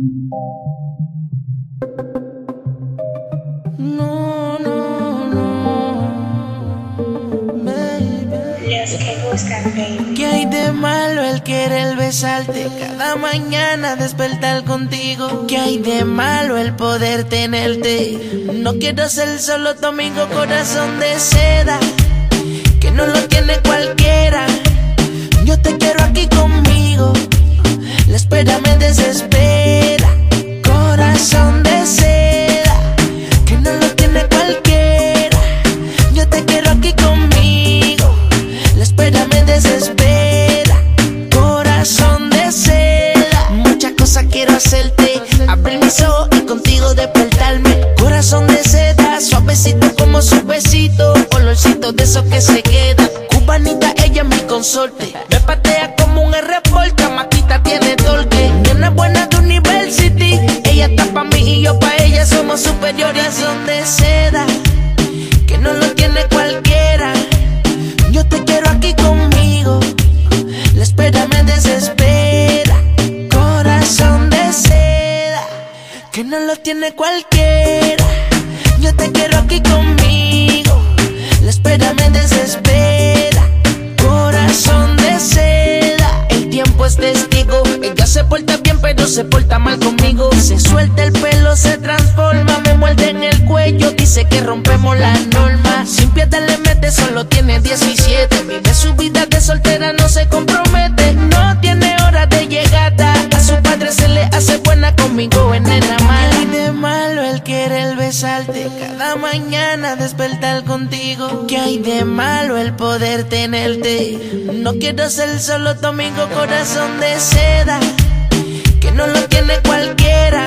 No, no, no. Baby. ¿Qué hay de malo el querer besarte cada mañana despertar contigo? ¿Qué hay de malo el poder tenerte? No quiero ser solo tu amigo corazón de seda, que no lo tiene contigo despertarme. Corazón de seda, suavecito como su besito. Olorcito de esos que se quedan. Cubanita, ella es mi consorte. Me patea como un R-Porta, Matita tiene Que no lo tiene cualquiera. Yo te quiero aquí conmigo. La espera me desespera. Corazón de seda. El tiempo es testigo. Ella se porta bien, pero se porta mal conmigo. Se suelta el pelo, se transforma. Me muerde en el cuello. Dice que rompemos las normas. Sin piedad le mete, solo tiene 17. Vive su vida de soltera, no se compromete. No tiene hora de llegada. A su padre se le hace buena conmigo en el mal. El querer besarte. Cada mañana despertar contigo. ¿Qué hay de malo el poder tenerte? No quiero ser solo tu amigo, corazón de seda. Que no lo tiene cualquiera.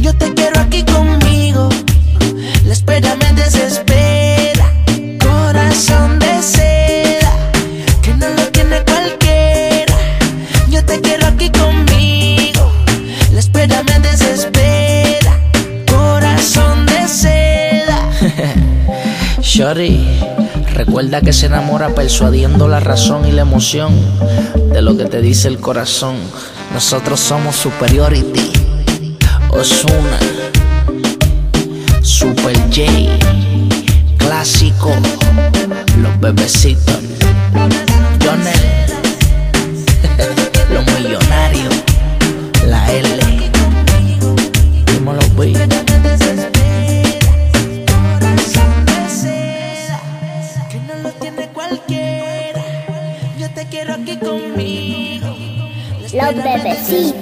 Yo te quiero aquí conmigo. Shorty, recuerda que se enamora persuadiendo la razón y la emoción de lo que te dice el corazón. Nosotros somos Superiority, Osuna, Super J, Clásico, Los Bebecitos, Jonel, Los bebecitos.